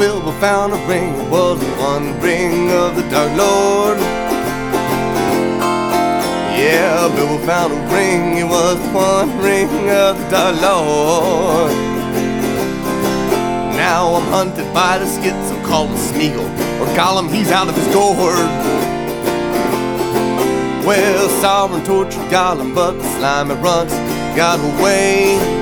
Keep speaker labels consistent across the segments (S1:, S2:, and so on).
S1: Bilbo found a ring, it was the one ring of the Dark Lord. Yeah, Bilbo found a ring, it was the one ring of the Dark Lord. Now I'm hunted by the schizo called Smeagol, or Gollum, he's out of his gourd. Well, Sauron tortured Gollum, but the slimy runts got away.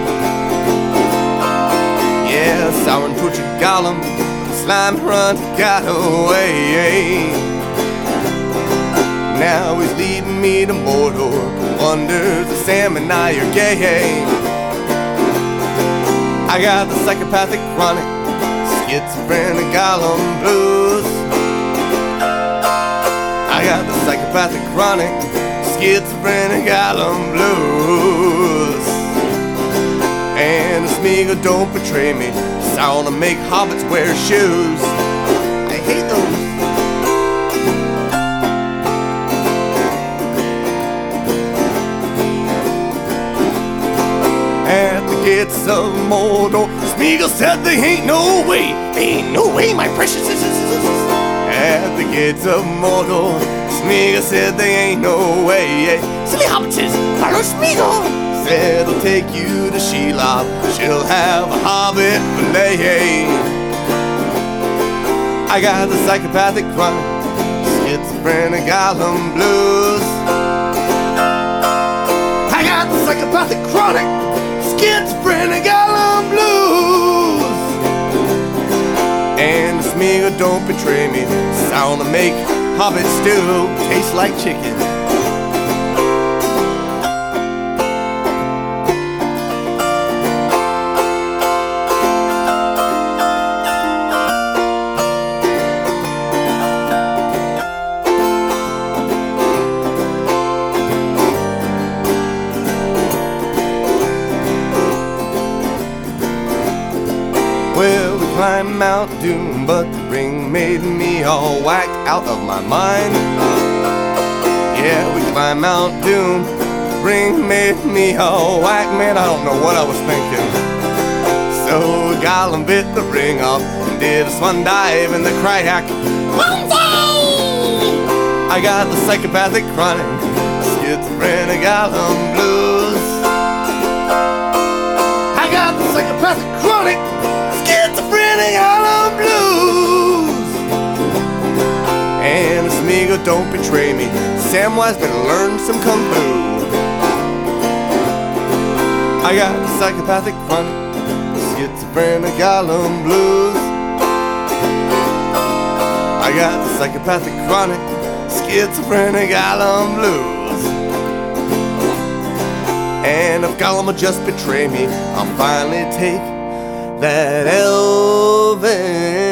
S1: Yeah, Sauron tortured Gollum, but the slimy runts got away. Now he's leading me to Mordor, wonders if Sam and I are gay. I got the psychopathic chronic, schizophrenic Gollum blues. I got the psychopathic chronic, schizophrenic Gollum blues. And the Smeagol don't betray me, Sauron to make hobbits wear shoes. I hate those. At the gates of Mordor, Smeagol said there ain't no way, ain't no way, my precious. At the gates of Mordor, Smeagol said there ain't no way.
S2: Silly hobbitses, follow Smeagol.
S1: Said he'll take you to Shelob, she'll have a hobbit fillet. I got the psychopathic chronic, schizophrenic Gollum blues. I got the psychopathic chronic, schizophrenic Gollum blues. And the Smeagol don't betray me, sound to make hobbit stew taste like chicken. Climbed Mount Doom, but the ring made me all whacked out of my mind. Yeah, we climbed Mount Doom, the ring made me all whacked, man. I don't know what I was thinking. So Gollum bit the ring off and did a swan dive in the Crayak. I got the psychopathic chronic, schizophrenic Gollum blues. I got the psychopathic chronic, Smeagol, don't betray me. Samwise better learn some kung fu. I got psychopathic chronic, schizophrenic Gollum blues. I got psychopathic chronic, schizophrenic Gollum blues. And if Gollum will just betray me, I'll finally take that elven